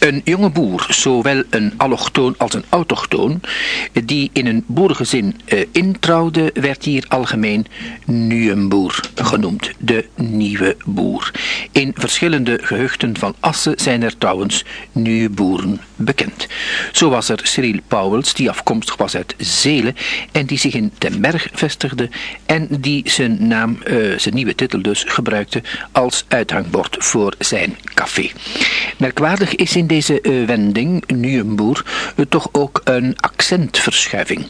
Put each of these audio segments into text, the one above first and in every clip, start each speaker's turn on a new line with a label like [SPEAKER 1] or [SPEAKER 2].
[SPEAKER 1] Een jonge boer, zowel een allochtoon als een autochtoon, die in een boerengezin uh, introuwde, werd hier algemeen boer genoemd, de nieuwe boer. In verschillende gehuchten van Assen zijn er trouwens boeren bekend. Zo was er Cyril Pauwels, die afkomstig was uit Zelen en die zich in Den Berg vestigde en die zijn naam, uh, zijn nieuwe titel dus, gebruikte als uithangbord voor zijn café. Merkwaardig is in deze uh, wending, nu een boer, uh, toch ook een accentverschuiving.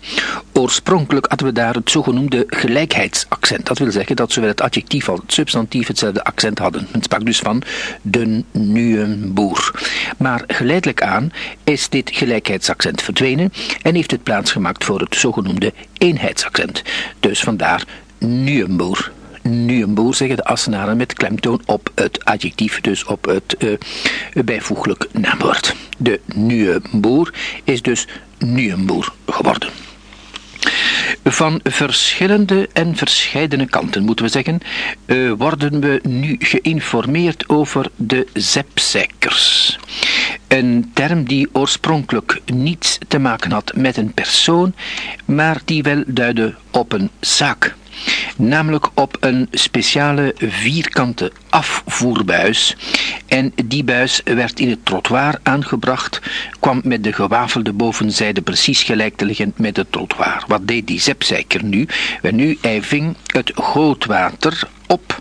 [SPEAKER 1] Oorspronkelijk hadden we daar het zogenoemde gelijkheidsaccent. Dat wil zeggen dat zowel het adjectief als het substantief hetzelfde accent hadden. Men sprak dus van de nieuwe boer. Maar geleidelijk aan is dit gelijkheidsaccent verdwenen en heeft het plaatsgemaakt voor het zogenoemde eenheidsaccent. Dus vandaar nu een boer nu een boer, zeggen de Assenaren met klemtoon op het adjectief, dus op het uh, bijvoeglijk naamwoord. De nieuwe boer is dus een boer geworden. Van verschillende en verscheidene kanten, moeten we zeggen, uh, worden we nu geïnformeerd over de zepzeikers. Een term die oorspronkelijk niets te maken had met een persoon, maar die wel duidde op een zaak namelijk op een speciale vierkante afvoerbuis. En die buis werd in het trottoir aangebracht, kwam met de gewafelde bovenzijde precies gelijk te liggen met het trottoir. Wat deed die zepzeiker nu? Wel nu, hij ving het gootwater op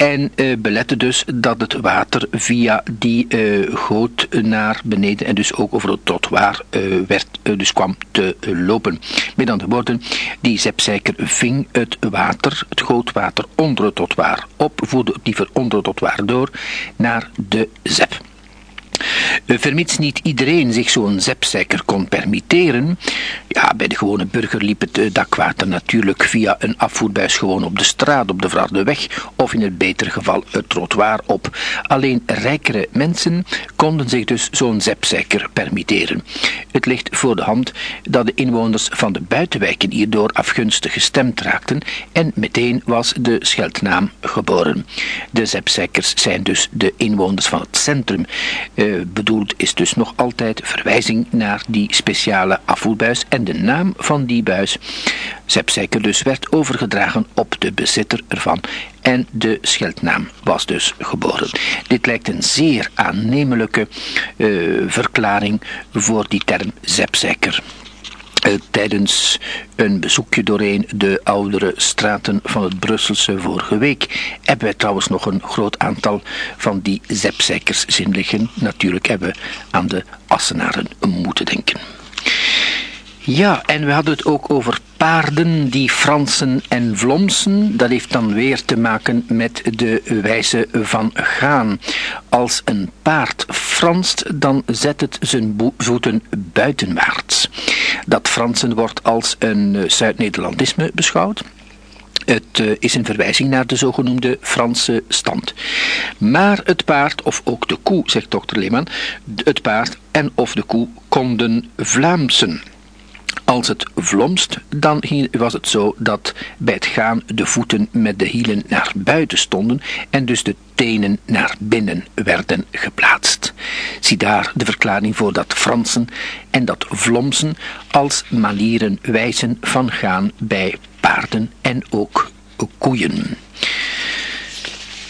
[SPEAKER 1] en uh, belette dus dat het water via die uh, goot naar beneden en dus ook over het trottoir uh, werd, dus kwam te lopen. Met andere woorden, die zepzeiker ving het water, het gootwater onder het trottoir op, voerde het liever onder het trottoir door naar de zep. Eh, vermits niet iedereen zich zo'n zepzeker kon permitteren, ja, bij de gewone burger liep het eh, dakwater natuurlijk via een afvoerbuis gewoon op de straat, op de verharde weg of in het betere geval het trottoir op. Alleen rijkere mensen konden zich dus zo'n zepzeker permitteren. Het ligt voor de hand dat de inwoners van de buitenwijken hierdoor afgunstig gestemd raakten en meteen was de scheldnaam geboren. De zepzeikers zijn dus de inwoners van het centrum. Uh, bedoeld is dus nog altijd verwijzing naar die speciale afvoerbuis de naam van die buis. Zepzeker dus werd overgedragen op de bezitter ervan en de scheldnaam was dus geboren. Dit lijkt een zeer aannemelijke uh, verklaring voor die term zepzeker. Uh, tijdens een bezoekje doorheen de oudere straten van het Brusselse vorige week hebben wij trouwens nog een groot aantal van die zepzeikers zien liggen. Natuurlijk hebben we aan de Assenaren moeten denken. Ja, en we hadden het ook over paarden die fransen en vlomsen. Dat heeft dan weer te maken met de wijze van gaan. Als een paard franst, dan zet het zijn voeten buitenwaarts. Dat fransen wordt als een eh, Zuid-Nederlandisme beschouwd. Het uh, is een verwijzing naar de zogenoemde Franse stand. Maar het paard, of ook de koe, zegt dokter Leeman, het paard en of de koe konden Vlaamsen. Als het vlomst, dan was het zo dat bij het gaan de voeten met de hielen naar buiten stonden en dus de tenen naar binnen werden geplaatst. Zie daar de verklaring voor dat Fransen en dat vlomsen als manieren wijzen van gaan bij paarden en ook koeien.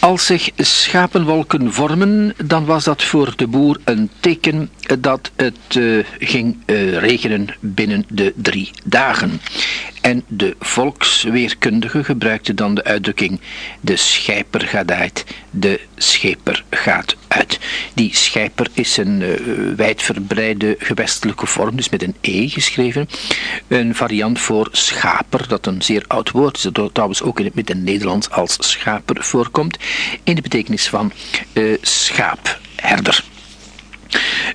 [SPEAKER 1] Als zich schapenwolken vormen, dan was dat voor de boer een teken dat het uh, ging uh, regenen binnen de drie dagen. En de volksweerkundige gebruikte dan de uitdrukking de schijper gaat uit, de scheper gaat uit. Die schijper is een uh, wijdverbreide gewestelijke vorm, dus met een e geschreven. Een variant voor schaper, dat een zeer oud woord is, dat trouwens ook in het Midden-Nederlands als schaper voorkomt, in de betekenis van uh, schaapherder.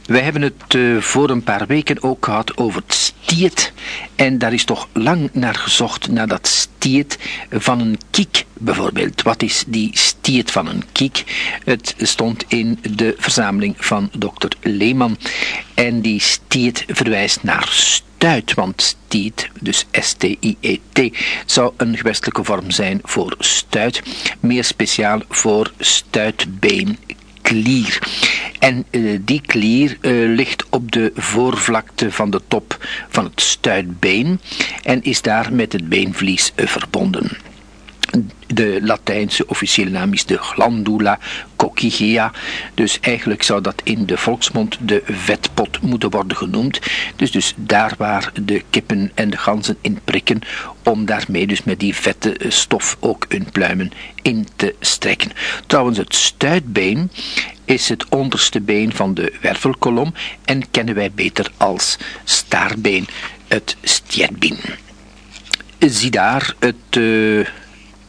[SPEAKER 1] Wij hebben het uh, voor een paar weken ook gehad over het stiet. En daar is toch lang naar gezocht, naar dat stiet van een kiek bijvoorbeeld. Wat is die stiet van een kiek? Het stond in de verzameling van dokter Leeman. En die stiet verwijst naar stuit, want stiet, dus S-T-I-E-T, zou een gewestelijke vorm zijn voor stuit. Meer speciaal voor stuitbeen klier. En uh, die klier uh, ligt op de voorvlakte van de top van het stuitbeen en is daar met het beenvlies uh, verbonden. De Latijnse officiële naam is de glandula coccygia. Dus eigenlijk zou dat in de volksmond de vetpot moeten worden genoemd. Dus, dus daar waar de kippen en de ganzen in prikken, om daarmee dus met die vette stof ook hun pluimen in te strekken. Trouwens, het stuitbeen is het onderste been van de wervelkolom en kennen wij beter als staarbeen, het stietbeen. Zie daar het... Uh,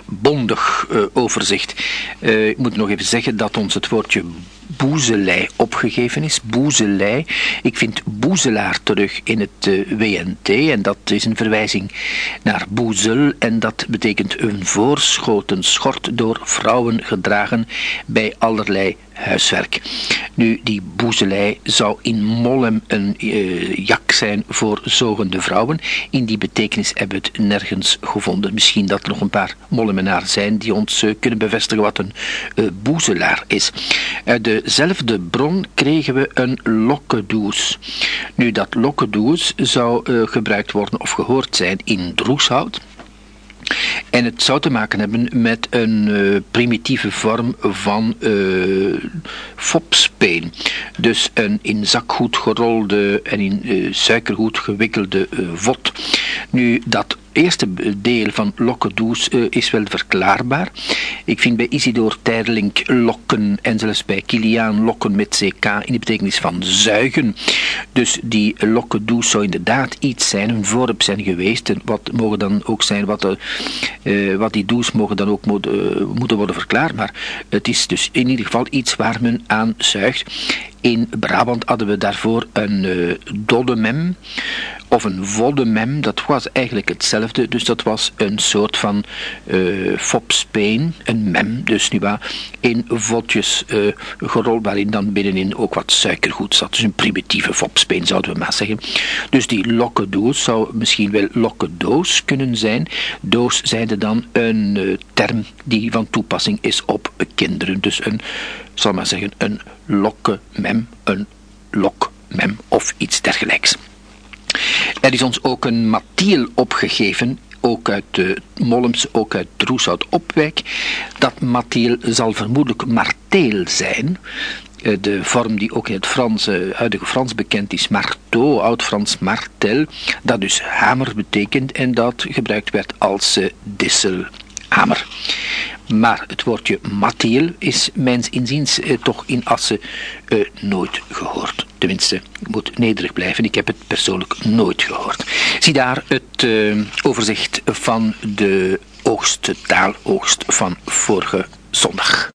[SPEAKER 1] bondig uh, overzicht. Uh, ik moet nog even zeggen dat ons het woordje boezelij opgegeven is. Boezelij. Ik vind boezelaar terug in het uh, WNT en dat is een verwijzing naar boezel en dat betekent een voorschoten schort door vrouwen gedragen bij allerlei huiswerk. Nu, die boezelij zou in Mollem een uh, jak zijn voor zogende vrouwen. In die betekenis hebben we het nergens gevonden. Misschien dat er nog een paar Mollemenaar zijn die ons uh, kunnen bevestigen wat een boezelaar is. Uit dezelfde bron kregen we een lokkedoes. Nu, dat lokkedoes zou gebruikt worden of gehoord zijn in Droeshout. En het zou te maken hebben met een uh, primitieve vorm van uh, fopspeen. Dus een in zakgoed gerolde en in uh, suikergoed gewikkelde vod. Nu, dat eerste deel van lokkedoes uh, is wel verklaarbaar. Ik vind bij Isidor Terlink lokken en zelfs bij Kiliaan lokken met ck in de betekenis van zuigen. Dus die lokkedoes zou inderdaad iets zijn, een voorwerp zijn geweest. Wat mogen dan ook zijn, wat, de, uh, wat die does mogen dan ook moet, moeten worden verklaard. Maar het is dus in ieder geval iets waar men aan zuigt. In Brabant hadden we daarvoor een uh, dodemem of een vodemem, dat was eigenlijk hetzelfde. Dus dat was een soort van uh, fopspeen, een mem, dus nu waar, in vodjes uh, gerold, waarin dan binnenin ook wat suikergoed zat. Dus een primitieve fopspeen zouden we maar zeggen. Dus die lokkendoos zou misschien wel lokkendoos kunnen zijn. Doos zijnde dan een uh, term die van toepassing is op kinderen. Dus een, zal maar zeggen, een lokkemem, een lokmem of iets dergelijks. Er is ons ook een matiel opgegeven, ook uit de Mollems, ook uit Droeshout-Opwijk. Dat matiel zal vermoedelijk marteel zijn. Eh, de vorm die ook in het Frans, huidige Frans bekend is, marteau, oud-Frans martel, dat dus hamer betekent en dat gebruikt werd als uh, disselhamer. Maar het woordje matiel is mijns inziens eh, toch in Assen eh, nooit gehoord. Tenminste, moet nederig blijven, ik heb het persoonlijk nooit gehoord. Zie daar het uh, overzicht van de oogst, taaloogst van vorige zondag.